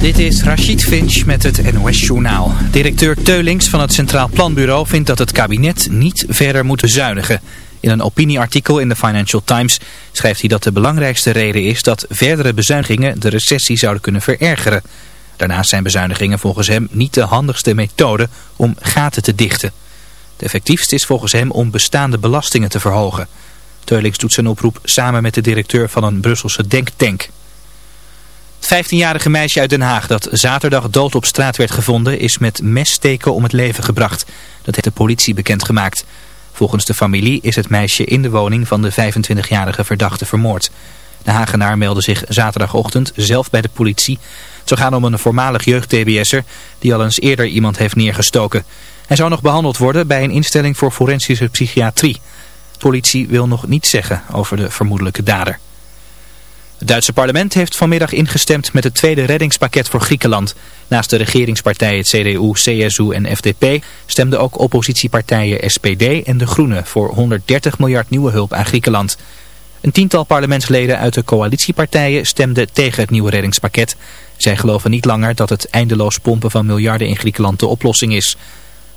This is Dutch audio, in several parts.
Dit is Rachid Finch met het NOS Journaal. Directeur Teulings van het Centraal Planbureau vindt dat het kabinet niet verder moet bezuinigen. In een opinieartikel in de Financial Times schrijft hij dat de belangrijkste reden is dat verdere bezuinigingen de recessie zouden kunnen verergeren. Daarnaast zijn bezuinigingen volgens hem niet de handigste methode om gaten te dichten. De effectiefste is volgens hem om bestaande belastingen te verhogen. Teulings doet zijn oproep samen met de directeur van een Brusselse denktank. Het 15-jarige meisje uit Den Haag dat zaterdag dood op straat werd gevonden is met messteken om het leven gebracht. Dat heeft de politie bekendgemaakt. Volgens de familie is het meisje in de woning van de 25-jarige verdachte vermoord. De Hagenaar meldde zich zaterdagochtend zelf bij de politie. Het zou gaan om een voormalig jeugd-TBS'er die al eens eerder iemand heeft neergestoken. Hij zou nog behandeld worden bij een instelling voor forensische psychiatrie. De politie wil nog niets zeggen over de vermoedelijke dader. Het Duitse parlement heeft vanmiddag ingestemd met het tweede reddingspakket voor Griekenland. Naast de regeringspartijen CDU, CSU en FDP stemden ook oppositiepartijen SPD en De Groenen voor 130 miljard nieuwe hulp aan Griekenland. Een tiental parlementsleden uit de coalitiepartijen stemden tegen het nieuwe reddingspakket. Zij geloven niet langer dat het eindeloos pompen van miljarden in Griekenland de oplossing is.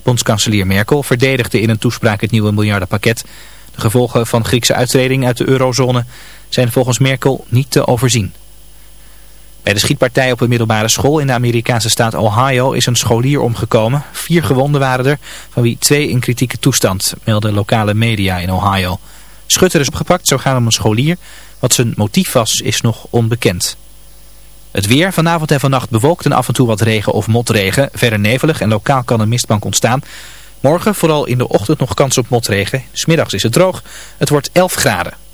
Bondskanselier Merkel verdedigde in een toespraak het nieuwe miljardenpakket. De gevolgen van Griekse uittreding uit de eurozone zijn volgens Merkel niet te overzien. Bij de schietpartij op een middelbare school in de Amerikaanse staat Ohio is een scholier omgekomen. Vier gewonden waren er, van wie twee in kritieke toestand, melden lokale media in Ohio. Schutter is opgepakt, zo gaan om een scholier. Wat zijn motief was, is nog onbekend. Het weer, vanavond en vannacht bewolkt en af en toe wat regen of motregen. Verder nevelig en lokaal kan een mistbank ontstaan. Morgen vooral in de ochtend nog kans op motregen. Smiddags is het droog. Het wordt 11 graden.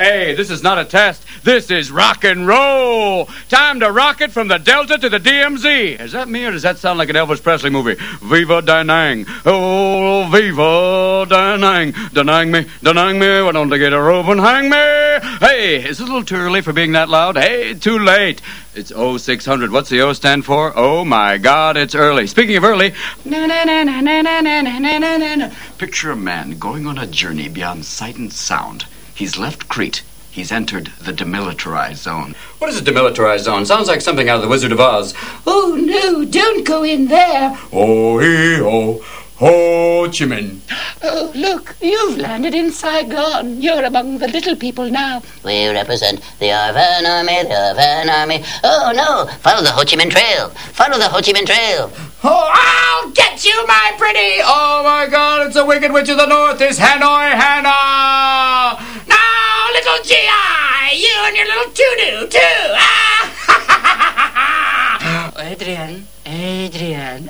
Hey, this is not a test. This is rock and roll. Time to rock it from the Delta to the DMZ. Is that me or does that sound like an Elvis Presley movie? Viva Danang. Oh, Viva Danang. Danang me, Danang me. Why don't they get a rope and hang me? Hey, is it a little too early for being that loud? Hey, too late. It's 0600. What's the O stand for? Oh my God, it's early. Speaking of early, picture a man going on a journey beyond sight and sound. He's left Crete. He's entered the demilitarized zone. What is a demilitarized zone? Sounds like something out of the Wizard of Oz. Oh no, don't go in there. Oh hee ho, Ho Chi Minh. Oh, look, you've landed in Saigon. You're among the little people now. We represent the Arvan Army, the Arvan Army. Oh no, follow the Ho Chi Minh Trail. Follow the Ho Chi Minh Trail. Oh, I'll get you, my pretty. Oh my God, it's the Wicked Witch of the North. It's Hanoi Hannah. Now, little G.I., you and your little to-do, too. Ah! Adrian, Adrian.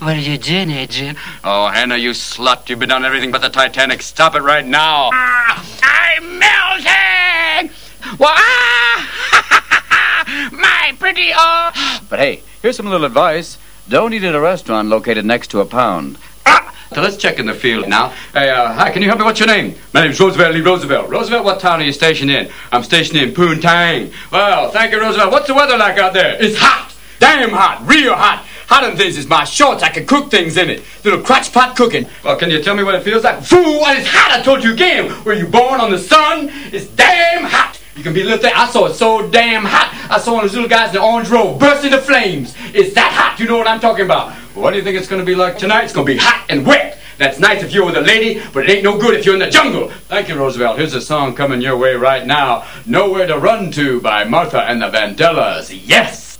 what are you doing, Adrian? oh, Hannah, you slut. You've been on everything but the Titanic. Stop it right now. Ah, I'm melting. Well, ah, my pretty, oh. But hey, here's some little advice. Don't eat at a restaurant located next to a pound. Ah! So let's check in the field now. Hey, uh, hi, can you help me? What's your name? My name's Roosevelt Lee Roosevelt. Roosevelt, what town are you stationed in? I'm stationed in Poontang. Well, thank you, Roosevelt. What's the weather like out there? It's hot. Damn hot. Real hot. Hot in this is my shorts. I can cook things in it. Little crotch pot cooking. Well, can you tell me what it feels like? Fool, it's hot? I told you again. Were you born on the sun? It's damn hot. You can be a little thing. I saw it so damn hot. I saw one of those little guys in the orange robe burst into flames. It's that hot. You know what I'm talking about. Well, what do you think it's going to be like tonight? It's going to be hot and wet. That's nice if you're with a lady, but it ain't no good if you're in the jungle. Thank you, Roosevelt. Here's a song coming your way right now. Nowhere to Run To by Martha and the Vandellas. Yes!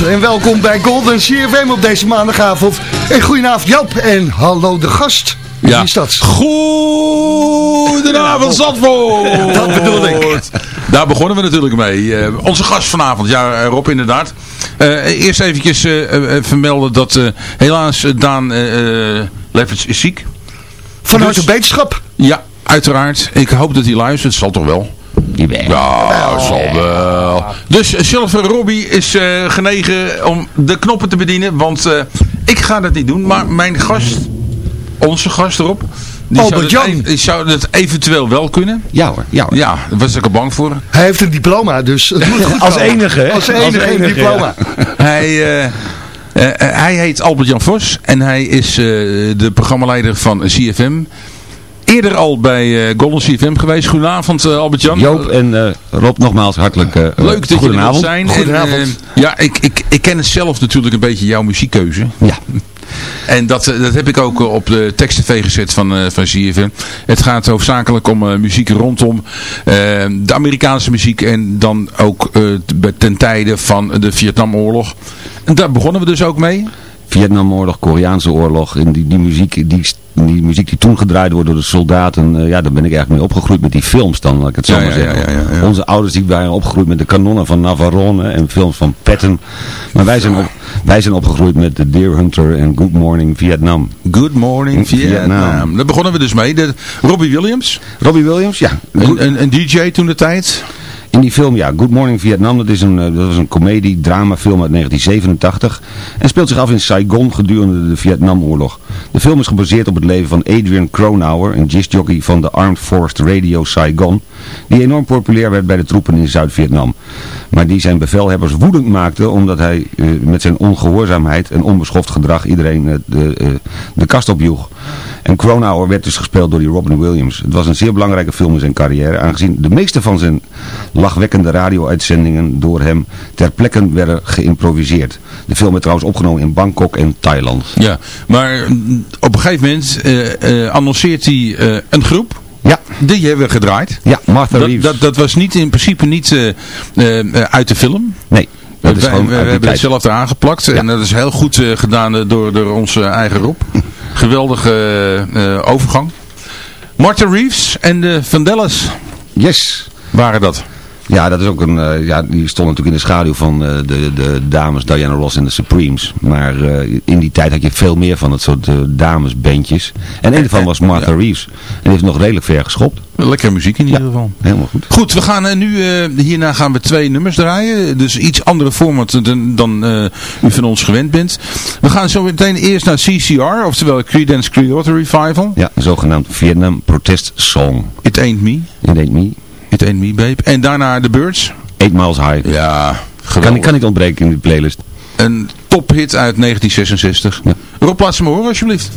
En welkom bij Golden CFM op deze maandagavond. En goedenavond Joop en hallo de gast. Wie is dat? Goedenavond Zandvoort! Dat bedoel ik. Daar begonnen we natuurlijk mee. Eh, onze gast vanavond, ja Rob inderdaad. Eh, eerst eventjes eh, eh, vermelden dat eh, helaas eh, Daan eh, eh, Lefferts is ziek. Van harte Dus- beterschap. Ja, uiteraard. Ik hoop dat hij luistert. Zal toch wel? Ja, zal wel. Dus eh, Silver Robbie is eh, genegen om de knoppen te bedienen. Want eh, ik ga dat niet doen. Maar mijn gast, onze gast erop. Die Albert Jan. e- die zou dat eventueel wel kunnen. Ja hoor, ja hoor. Ja, daar was ik er bang voor. Hij heeft een diploma, dus het moet goed Als enige, hè? Als enige, Als een diploma. Hij, hij heet Albert-Jan Vos en hij is eh, de programmaleider van CFM. Eerder al bij eh Golden CFM geweest. Goedenavond eh, Albert-Jan. Joop en eh, Rob nogmaals hartelijk eh, Leuk dat jullie er zijn. Goedenavond. En, ja, ik, ik, ik ken het zelf natuurlijk een beetje jouw muziekkeuze. Ja. En dat, dat heb ik ook op de tekst-tv gezet van, eh van CFM. Het gaat hoofdzakelijk om eh, muziek rondom de Amerikaanse muziek. En dan ook eh, ten tijde van de Vietnamoorlog. En daar begonnen we dus ook mee. Vietnamoorlog, Koreaanse oorlog. En die, die, muziek, die, die muziek die toen gedraaid wordt door de soldaten. eh, ja, daar ben ik eigenlijk mee opgegroeid met die films dan, laat ik het zo Ja, maar zeggen. ja, ja, ja. Onze ouders die waren opgegroeid met de kanonnen van Navarone en films van Patton. Maar wij zijn, op, wij zijn opgegroeid met The Deer Hunter en Good Morning Vietnam. Good Morning Vietnam. Vietnam. Daar begonnen we dus mee. De, Robbie Williams, Robbie Williams, ja. een, een, een DJ toen de tijd. In die film, ja, Good Morning Vietnam, dat, is een, eh, dat was een comedie, dramafilm uit 1987 en speelt zich af in Saigon gedurende de Vietnamoorlog. De film is gebaseerd op het leven van Adrian Cronauer, een jazzjockey van de Armed Forces Radio Saigon, die enorm populair werd bij de troepen in Zuid-Vietnam. Maar die zijn bevelhebbers woedend maakte omdat hij eh, met zijn ongehoorzaamheid en onbeschoft gedrag iedereen eh, de, eh, de kast opjoeg. En Cronauer werd dus gespeeld door die Robin Williams. Het was een zeer belangrijke film in zijn carrière, aangezien de meeste van zijn lachwekkende radio-uitzendingen door hem ter plekke werden geïmproviseerd. De film werd trouwens opgenomen in Bangkok en Thailand. Ja, maar op een gegeven moment annonceert hij een groep. Ja, Die hebben we gedraaid. ja Martha Dat, Reeves. dat, dat was niet in principe niet eh, eh, eh, uit de film. nee, dat is we, we hebben het zelf eraan geplakt. En dat is heel goed gedaan door, door onze eigen Rob. Geweldige overgang. Martha Reeves en de Vandellas Yes. waren dat. Ja, dat is ook een, eh, ja, die stond natuurlijk in de schaduw van eh, de, de dames Diana Ross en de Supremes. Maar eh, in die tijd had je veel meer van dat soort damesbandjes. En een daarvan was Martha Reeves. En die heeft nog redelijk ver geschopt. Lekker muziek in ieder geval. Helemaal goed. Goed, we gaan nu, hierna gaan we twee nummers draaien. Dus iets andere format dan, dan u van ons gewend bent. We gaan zo meteen eerst naar CCR, oftewel Creedence Clearwater Revival. Ja, een zogenaamd Vietnam Protest Song. It Ain't Me. It ain't me. It Ain't Me, babe. En daarna The Birds. Eight Miles High. Ja, Kan, geweldig. kan niet ontbreken in de playlist. Een tophit uit 1966. Ja. Rob, laat ze me horen alsjeblieft.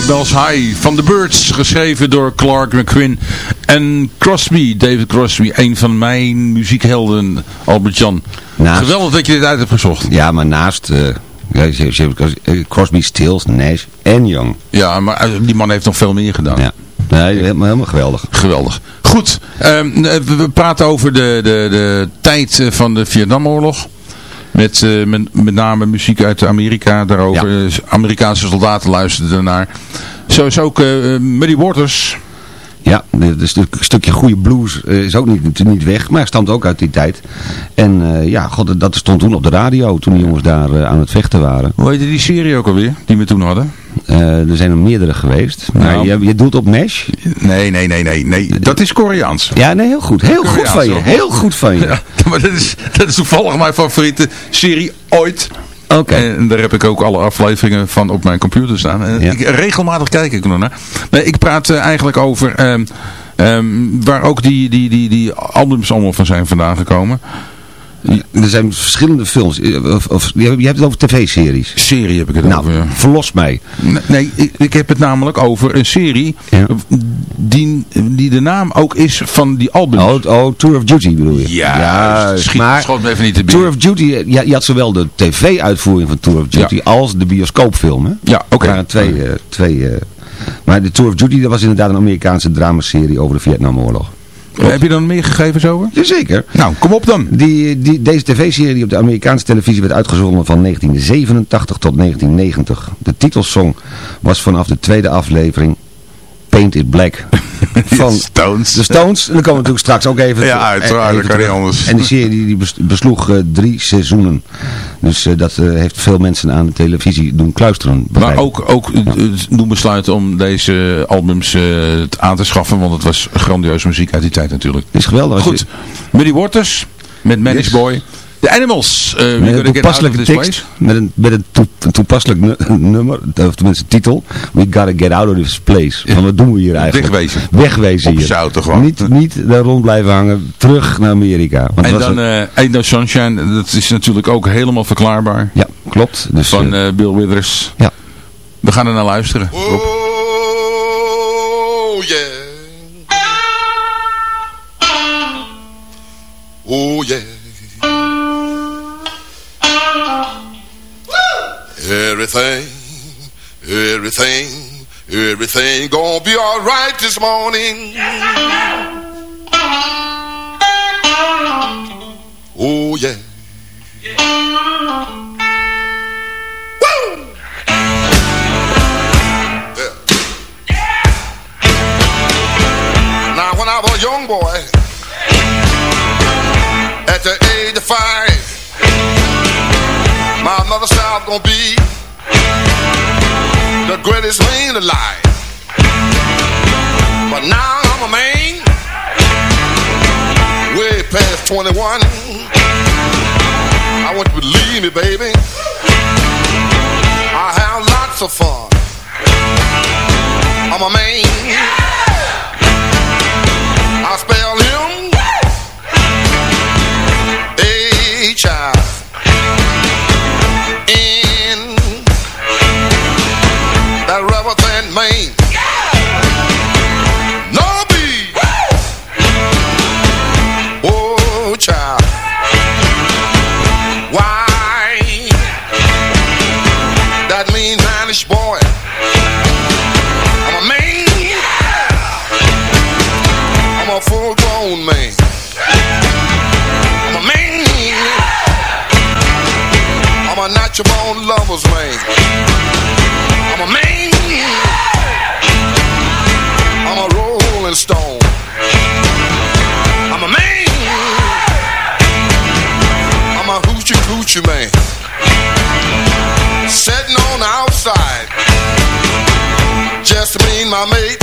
Ja, Eight Bells High van The Birds, geschreven door Clark McQuinn en Crosby, David Crosby, een van mijn muziekhelden, Albert-Jan. Geweldig dat je dit uit hebt gezocht. Ja, maar naast eh, je- Crosby, Stills, Nash en Young. Ja, maar eh, die man heeft nog veel meer gedaan. Ja. Nee, helemaal, helemaal geweldig. Geweldig. Goed, ehm, eh, we praten over de, de, de tijd eh, van de Vietnamoorlog. Met, eh, met, met name muziek uit Amerika daarover. Eh, Amerikaanse soldaten luisterden ernaar. Zo is ook eh, Muddy Waters. Ja, is een stukje goede blues is ook niet, niet weg, maar stamt ook uit die tijd. En ja, god, dat stond toen op de radio, toen die jongens daar aan het vechten waren. Hoe heette die serie ook alweer, die we toen hadden? Eh, er zijn er meerdere geweest. Maar Nou. je, je doet op Nash? Nee, nee, nee, nee, nee. Dat is Koreaans. Ja, nee, heel goed. Heel goed van je. Heel goed van je. Ja, maar dat is, dat is toevallig mijn favoriete serie ooit. Oké. En daar heb ik ook alle afleveringen van op mijn computer staan. En Ja. ik, regelmatig kijk ik er nog naar. Maar ik praat eh, eigenlijk over ehm, ehm, waar ook die, die, die, die albums allemaal van zijn vandaan gekomen. Er zijn verschillende films. eh, Of, of, je hebt het over tv-series. Serie heb ik het Nou, over. ja. verlos mij. Nee, ik, ik heb het namelijk over een serie Ja. die, die de naam ook is van die albums. Oh, oh, Tour of Duty bedoel je? Ja, schiet, maar schoot me even niet te Tour binnen. of Duty, eh, ja, je had zowel de tv-uitvoering van Tour of Duty Ja. als de bioscoopfilm. Hè? Ja, oké. Er waren twee, eh, twee maar de Tour of Duty, dat was inderdaad een Amerikaanse dramaserie over de Vietnamoorlog. Heb je dan meer gegevens over? Jazeker. Nou, kom op dan. Die, die, deze tv-serie die op de Amerikaanse televisie werd uitgezonden van 1987 tot 1990. De titelsong was vanaf de tweede aflevering Paint It Black. Van Stones. de Stones. En dan komen we natuurlijk straks ook even Ja, ter- uiteraard, dat kan niet terug. anders. En die serie die, die bes- besloeg eh, drie seizoenen. Dus eh, dat eh, heeft veel mensen aan de televisie doen kluisteren. Maar begrijp ook, ook eh, doen besluiten om deze albums eh, aan te schaffen, want het was grandioze muziek uit die tijd natuurlijk. is geweldig. Goed, je- Muddy Waters met Manish Yes. Boy. De Animals. eh we Met een get out toepasselijke tekst, met een, met een toe- toepasselijk nu- nummer, of tenminste titel. We gotta get out of this place. Van wat doen we hier eigenlijk? Wegwezen. Wegwezen hier. Opzouten gewoon. Niet, niet daar rond blijven hangen, terug naar Amerika. Want En dan eh Ain't No Sunshine, dat is natuurlijk ook helemaal verklaarbaar. ja, klopt. Dus, Van eh, eh, Bill Withers. ja. We gaan er naar luisteren. Rob. Oh yeah. Oh yeah. Everything, everything, everything gonna be all right this morning. Oh yeah. Woo! Yeah. Now when I was a young boy, at the age of five, my I was gonna be the greatest man alive. But now I'm a man, way past 21. I want you to believe me, baby. I have lots of fun. I'm a man. I spell him Just me and my mate.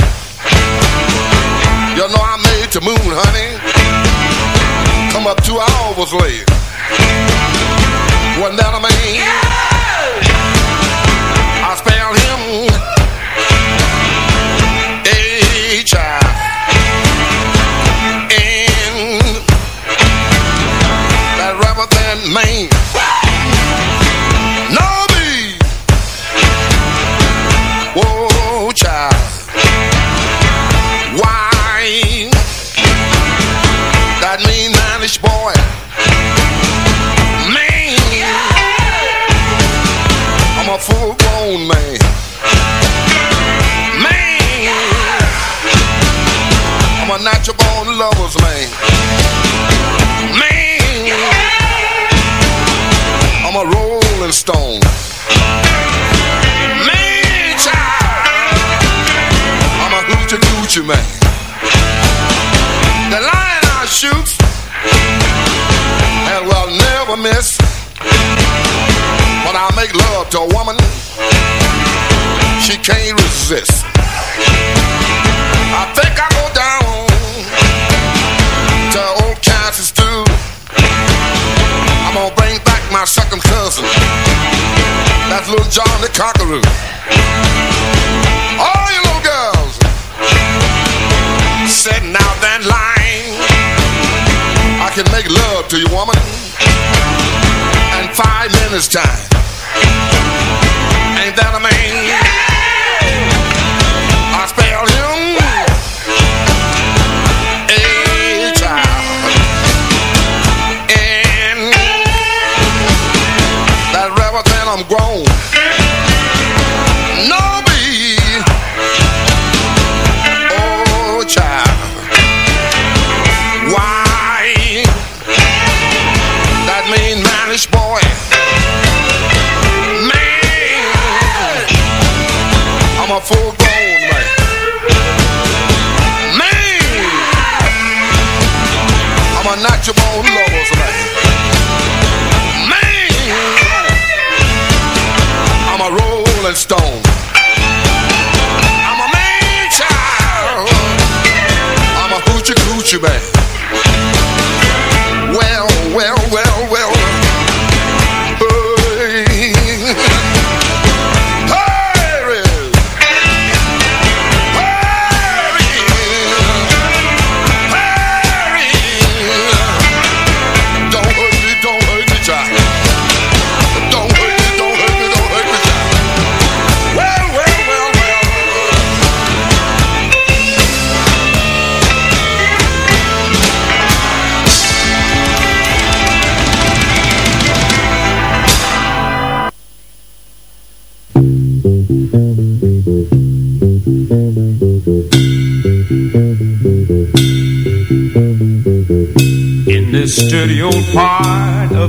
You know I made the moon, honey. Come up two hours late. Wasn't that a man? I spell him H I N. That rubber than man. Lover's man. Man. I'm a rolling stone. Man, child. I'm a hoochie coochie man. The lion I shoot and will never miss. When I make love to a woman, she can't resist. I think I John the Conqueror. All you little girls sitting out that line. I can make love to you, woman, in five minutes time. Ain't that a man?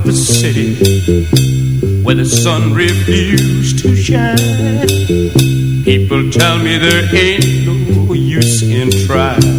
The city Where the sun refused to shine. People tell me there ain't no use in trying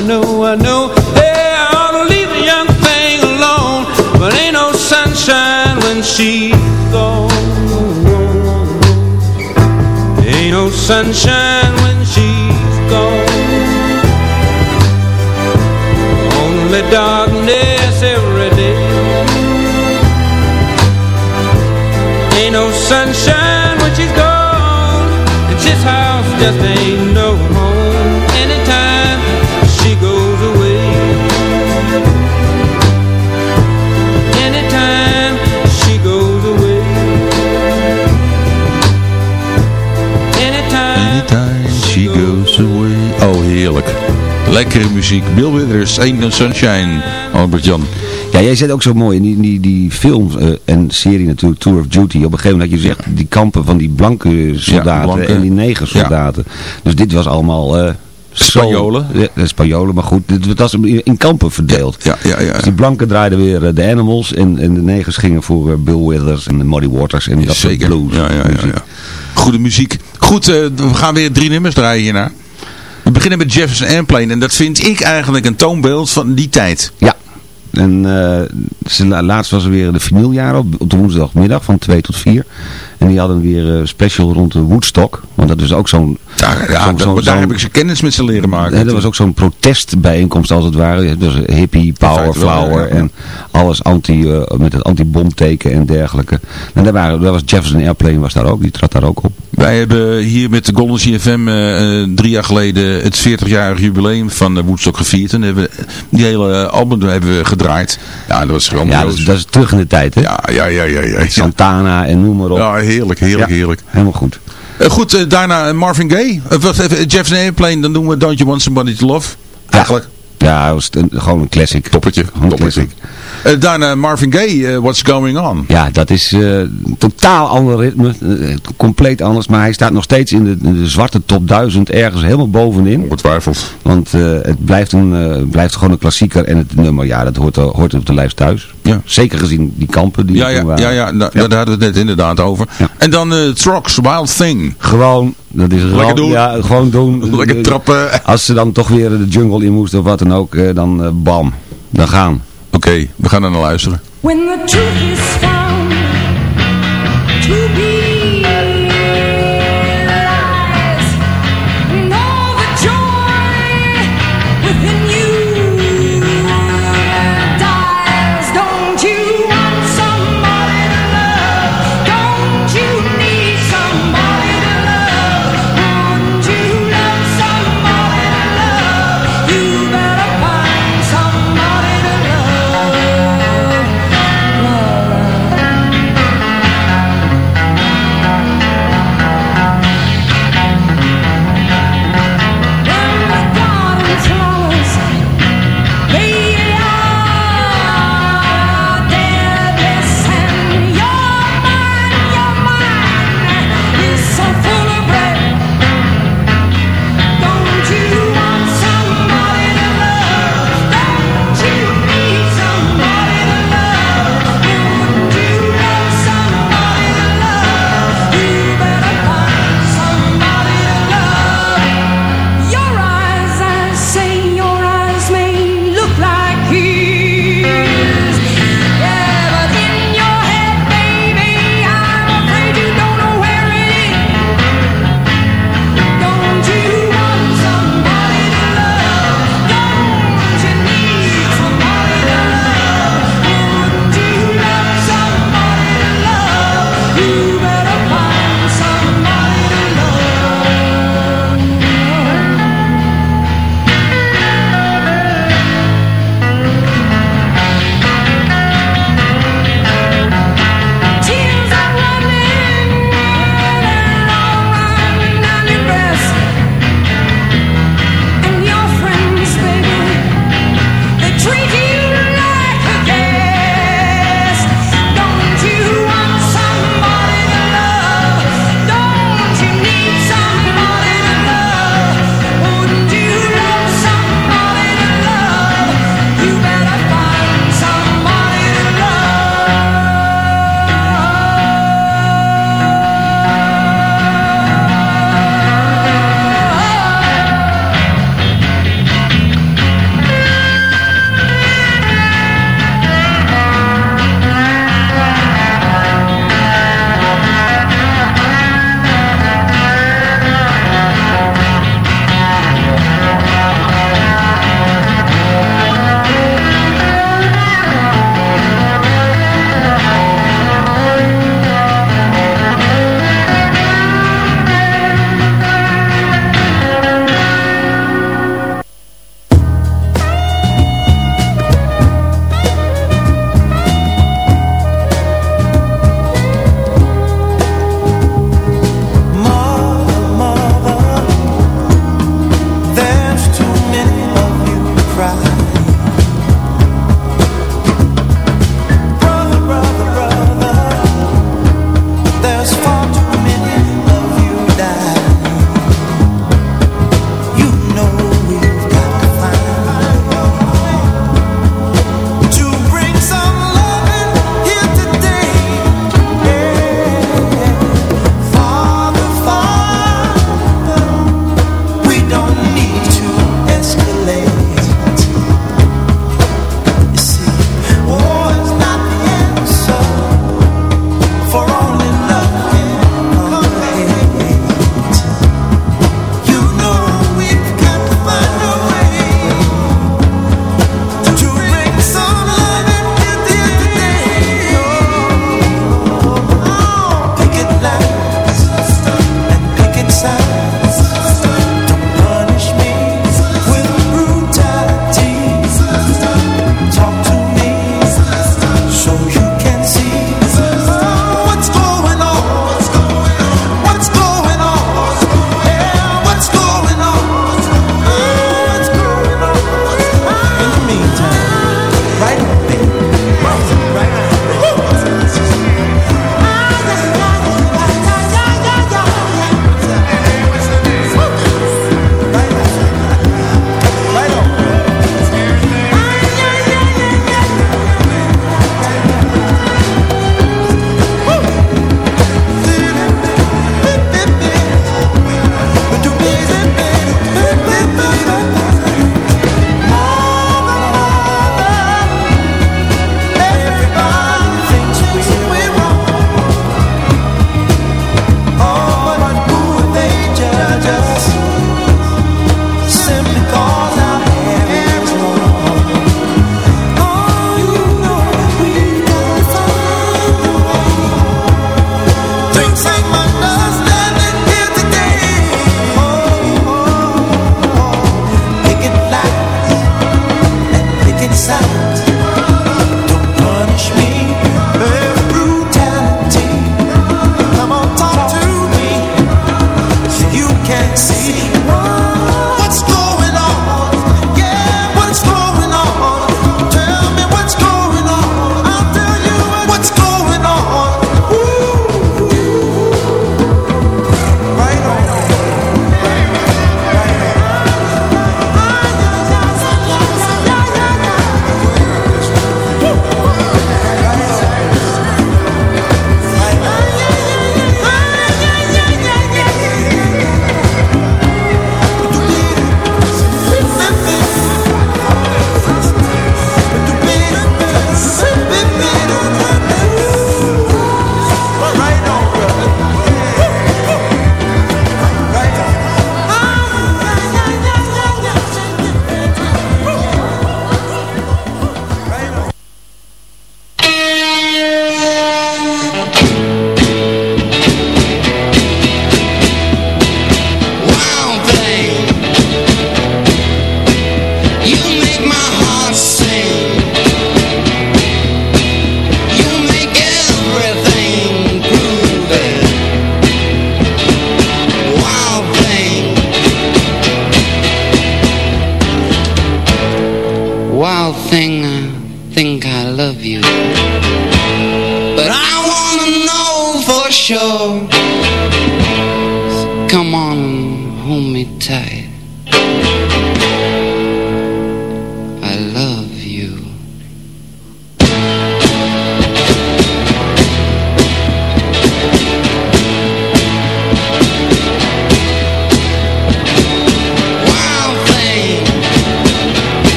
I know, I know. Hey, I ought to leave the young thing alone, but ain't no sunshine when she's gone. Ain't no sunshine when she's gone. Only darkness every day. Ain't no sunshine when she's gone. And this house just ain't Lekkere muziek. Bill Withers, Ain't No Sunshine. Albert Jan. Ja, jij zet ook zo mooi in die, die, die film eh, en serie natuurlijk, Tour of Duty. Op een gegeven moment had je gezegd, die kampen van die blanke soldaten blanke. en die negersoldaten. Dus dit was allemaal... zo- Spanjolen. Ja, Spanjolen, maar goed, dit was in, kampen verdeeld. Ja, ja, ja. Dus die blanken draaiden weer eh, de Animals en, en de negers gingen voor Bill Withers en de Muddy Waters en dat soort Zeker. blues. Ja, ja, ja. Goede muziek. Goed, we gaan weer drie nummers draaien hierna. We beginnen met Jefferson Airplane. En dat vind ik eigenlijk een toonbeeld van die tijd. Ja. En ze, laatst was er weer de vinyljaren op, op de woensdagmiddag van 2 tot 4. En die hadden weer eh, special rond de Woodstock. Want dat is ook zo'n... Ja daar heb ik ze kennis met ze leren maken. Dat was ook zo'n protestbijeenkomst als het ware. Het was hippie, power, wel, flower ja, en alles anti, eh, met het anti-bomteken en dergelijke. En daar, waren, daar was Jefferson Airplane was daar ook, die trad daar ook op. Wij hebben hier met de Golden CFM eh, drie jaar geleden het 40-jarig jubileum van eh, Woodstock gevierd. En hebben die hele album hebben we gedraaid. Ja, dat was grandioos. Ja, dat is, dat is terug in de tijd, hè? Ja, ja, ja, ja. ja. Santana en noem maar op. Ja, heerlijk, heerlijk, heerlijk. Helemaal goed. Eh, goed, eh, daarna Marvin Gaye. Uh, wacht even, Jefferson Airplane, dan doen we Don't You Want Somebody to Love. Eigenlijk. Ja, dat was een- gewoon een classic. Toppertje, Gewoon een toppertje. classic. Eh, daarna Marvin Gaye, eh, What's Going On. Ja, dat is eh, een totaal ander ritme. compleet anders. Maar hij staat nog steeds in de, in de zwarte top 1000 ergens helemaal bovenin. Ongetwijfeld. Want eh, het blijft, een, eh, blijft gewoon een klassieker. En het nummer, ja, dat hoort, er- hoort op de lijst thuis. Ja. Zeker gezien die kampen die Ja, ja, toen waren. ja, ja, da- daar hadden we het net inderdaad over. Ja. En dan eh Trox, Wild Thing. Gewoon, dat is Lekker ram- doen. Ja, gewoon doen. Lekker trappen. Als ze dan toch weer de jungle in moesten of wat dan ook, eh, dan eh, bam. Dan gaan. Oké, we gaan er naar luisteren. When the truth is found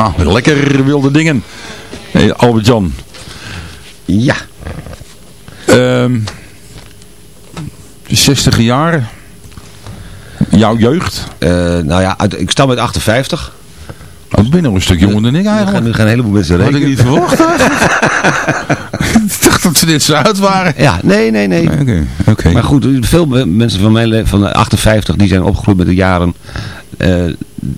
Ja, lekker wilde dingen. Hey, Albert Jan. Ja. Ehm 60 jaar. Jouw jeugd. Eh, nou ja, uit- ik stam uit 58. Oh, ik ben nog een stuk jonger dan ik Er gaan, eigenlijk. er gaan een heleboel mensen Had ik rekenen. niet verwacht Ik dacht dat ze dit zo oud waren. Ja, nee, nee, nee. Oké, oké. Maar goed, veel mensen van mijn van de 58 die zijn opgegroeid met de jaren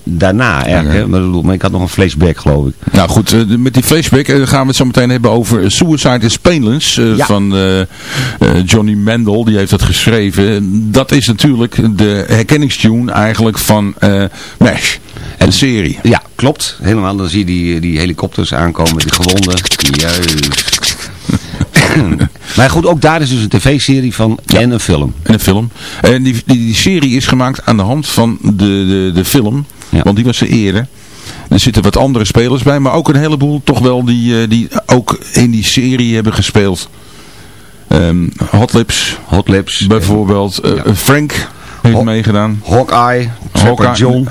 daarna eigenlijk. hè. Maar, ik had nog een flashback geloof ik. Nou goed, eh, met die flashback eh, gaan we het zo meteen hebben over Suicide is Painless eh, Ja. van eh, eh, Johnny Mandel. Die heeft dat geschreven. Dat is natuurlijk de herkenningstune eigenlijk van eh MASH. De serie. Ja, klopt. Helemaal. Dan zie je die, die helikopters aankomen die gewonden. Juist. maar goed, ook daar is dus een tv-serie van en een film. En een film. En die, die, die serie is gemaakt aan de hand van de, de, de film. Ja. Want die was er eerder. Er zitten wat andere spelers bij. Maar ook een heleboel toch wel die, eh, die ook in die serie hebben gespeeld. Ehm Hot Lips. Hot Lips. Bijvoorbeeld. eh, Ja. Frank heeft Ho- meegedaan. Hawkeye, Trapper Hawkeye. John.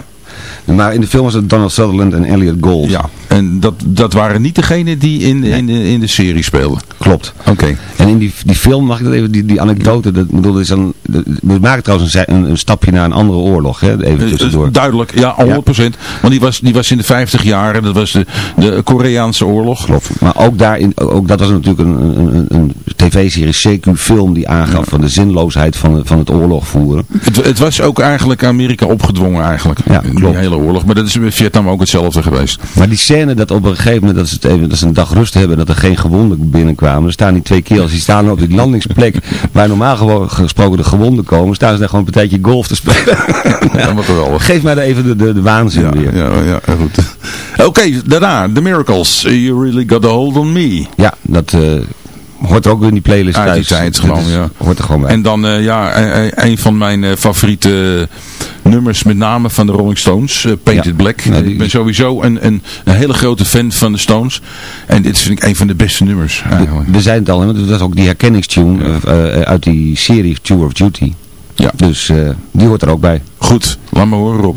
Maar in de film was het Donald Sutherland en Elliot Gould. Ja, en dat, dat waren niet degenen die in, in, de, in de serie speelden. Klopt. Oké. En in die, die film, mag ik dat even, die, die anekdote, dat, bedoel, is dan, we maken trouwens een, zij- een, een stapje naar een andere oorlog, hè, even tussendoor. Eh, Duidelijk, ja, 100%. Want die was, die was in de 50 jaren, dat was de, de Koreaanse oorlog. Klopt. Maar ook daarin, ook dat was natuurlijk een, een, een, een tv-serie, CQ-film die aangaf van de zinloosheid van, van het oorlog voeren. Het, het was ook eigenlijk Amerika opgedwongen eigenlijk. Ja, die hele oorlog. Maar dat is in Vietnam ook hetzelfde geweest. Maar die scène dat op een gegeven moment dat ze, het even, dat ze een dag rust hebben, dat er geen gewonden binnenkwamen. Er staan die twee kerels, die staan op die landingsplek waar normaal gesproken de gewonden komen. Staan ze daar gewoon een partijtje golf te spelen. Ja, geweldig. Geef mij daar even de, de, de waanzin Ja, weer. ja, ja, goed. Oké, daarna, The Miracles. You Really Got a Hold on Me. Ja, dat eh, hoort er ook in die playlist Uit die tijd gewoon, ja. Hoort er gewoon bij. En dan, eh, ja, eh, eh, een van mijn favoriete nummers, met name van de Rolling Stones, Painted Ja. Black. Die- ik ben sowieso een, een, een hele grote fan van de Stones. En dit vind ik een van de beste nummers eigenlijk. We zijn het al, want dat is ook die herkenningstune eh, uit die serie Tour of Duty. Ja. Dus die hoort er ook bij. Goed, laat me horen Rob.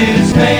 Suicide is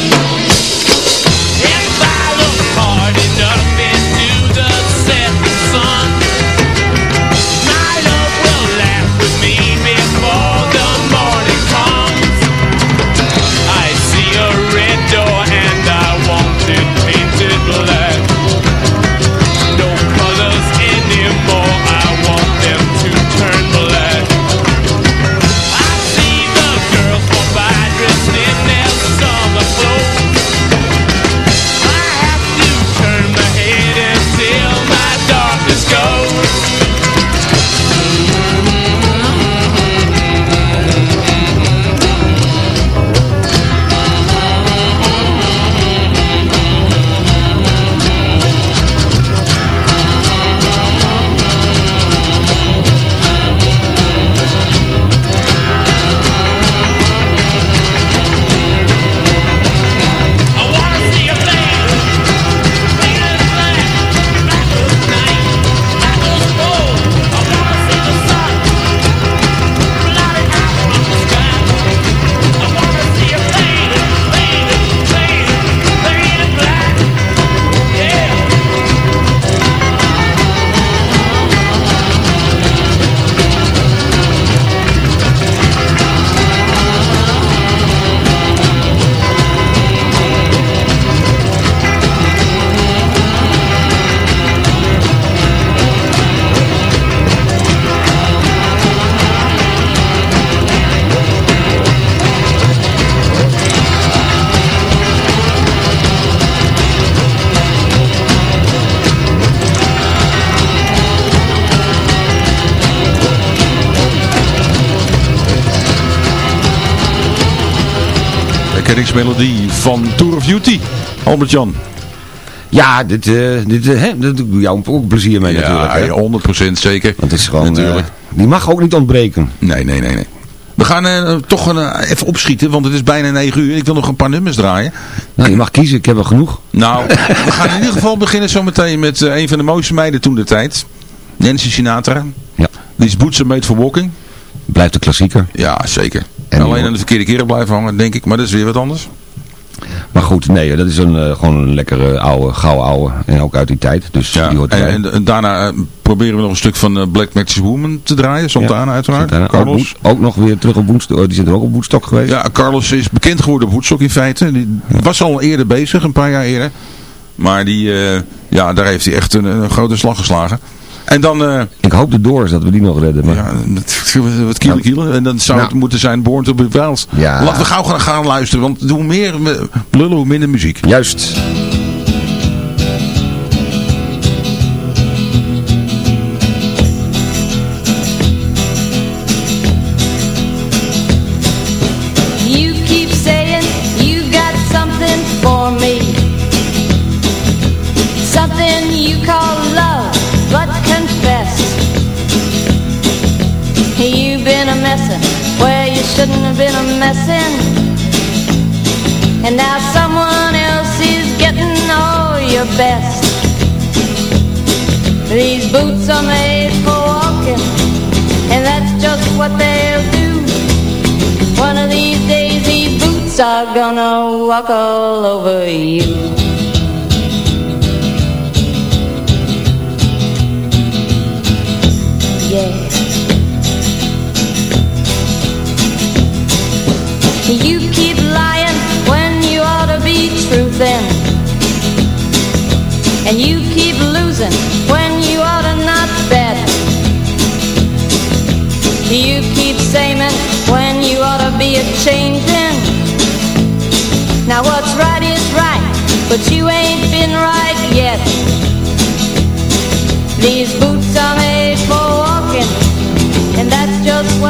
Herkenningsmelodie van Tour of Duty. Albert-Jan. Ja, dit, eh dit, eh, hè, dat doe ik jou ook plezier mee natuurlijk. Ja, 100% zeker. Want het is gewoon, Natuurlijk. eh, die mag ook niet ontbreken. Nee, nee, nee, nee. We gaan toch een, even opschieten, want het is bijna 9 uur. Ik wil nog een paar nummers draaien. Nou, je mag kiezen, ik heb er genoeg. Nou, we gaan in ieder geval beginnen zometeen met een van de mooiste meiden toen de tijd. Nancy Sinatra. Ja. Die is Boots Made for Walking. Blijft de klassieker. Ja, zeker. En Alleen aan de verkeerde keren blijven hangen, denk ik. Maar dat is weer wat anders. Maar goed, nee, dat is een, eh, gewoon een lekkere oude, gouden oude. En ook uit die tijd. Dus die hoort En, en, en daarna eh, proberen we nog een stuk van eh, Black Magic Woman te draaien. Santana Ja, uiteraard. Santana. Carlos. Ook nog weer terug op Woenstok. Oh, die zit er ook op Woenstok geweest. Ja, Carlos is bekend geworden op Woodstock in feite. Die was al eerder bezig, een paar jaar eerder. Maar die, ja, daar heeft hij echt een, een grote slag geslagen. En dan... eh, Ik hoop de Doors dat we die nog redden. Maar... ja, wat kielen kielen. En dan zou het Nou. moeten zijn Born to be Wild. Ja. Laten we gauw gaan, gaan luisteren. Want hoe meer we lullen, hoe minder muziek. Juist. Are gonna walk all over you.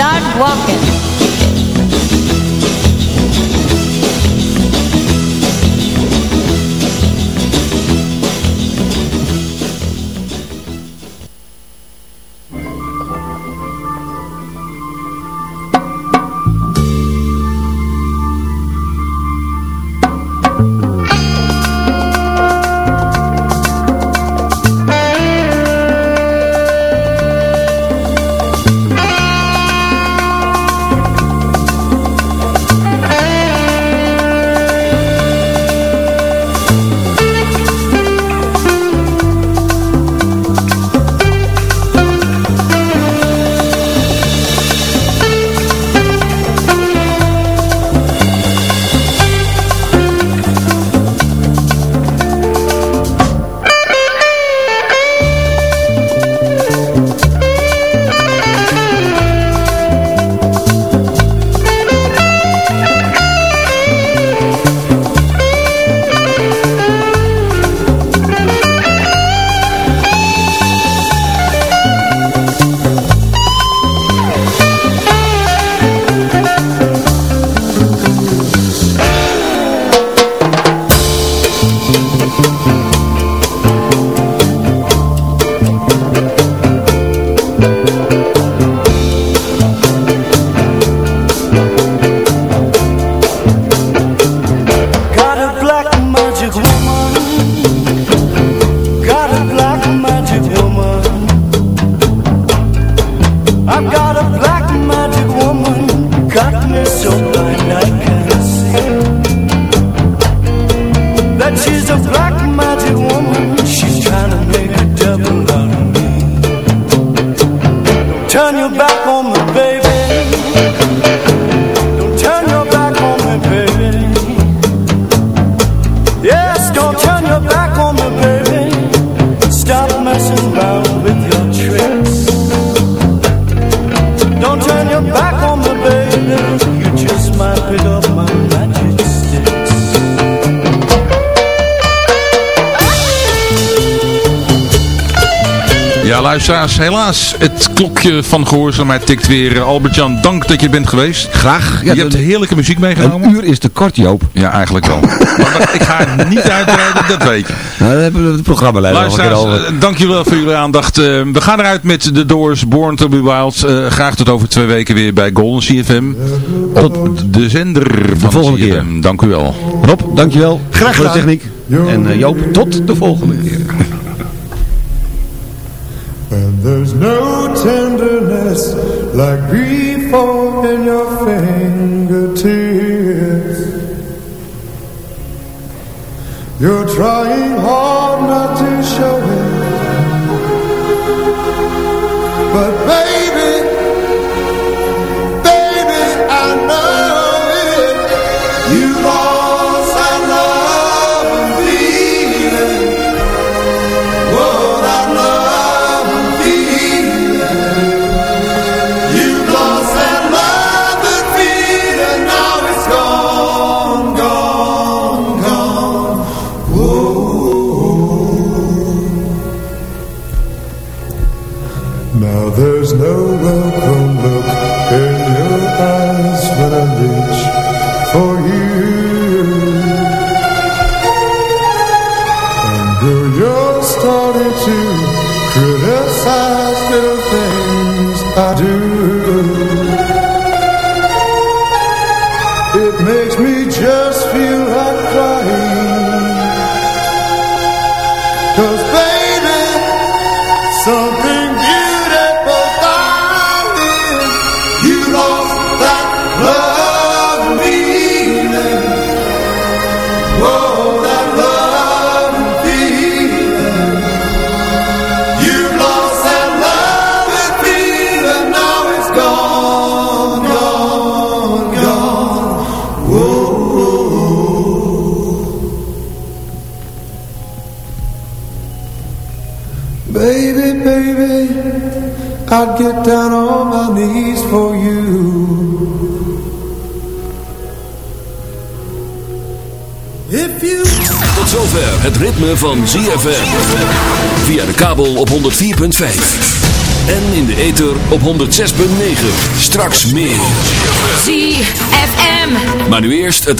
Start walking. Luisteraars, helaas. Het klokje van gehoorzaamheid tikt weer. Albert-Jan, dank dat je bent geweest. Graag. je hebt heerlijke muziek meegenomen. Een uur is te kort, Joop. Ja, eigenlijk wel. maar ik ga het niet uitbreiden, dat weet je. Nou, dan hebben we het programma nog een keer Luisteraars, over. eh, dank jullie wel voor jullie aandacht. Eh, we gaan eruit met The Doors, Born to be Wild. Eh, graag tot over twee weken weer bij Golden CFM. Op de zender van de volgende CFM. Dank u wel. Rob, dankjewel Graag voor de gedaan. techniek. En Joop, tot de volgende keer. Grief in your fingertips. You're trying hard not to show it. But baby, makes me I'd get down on my knees for you. If you Tot zover het ritme van ZFM. Via de kabel op 104.5. En in de ether op 106.9. Straks meer. ZFM. Maar nu eerst het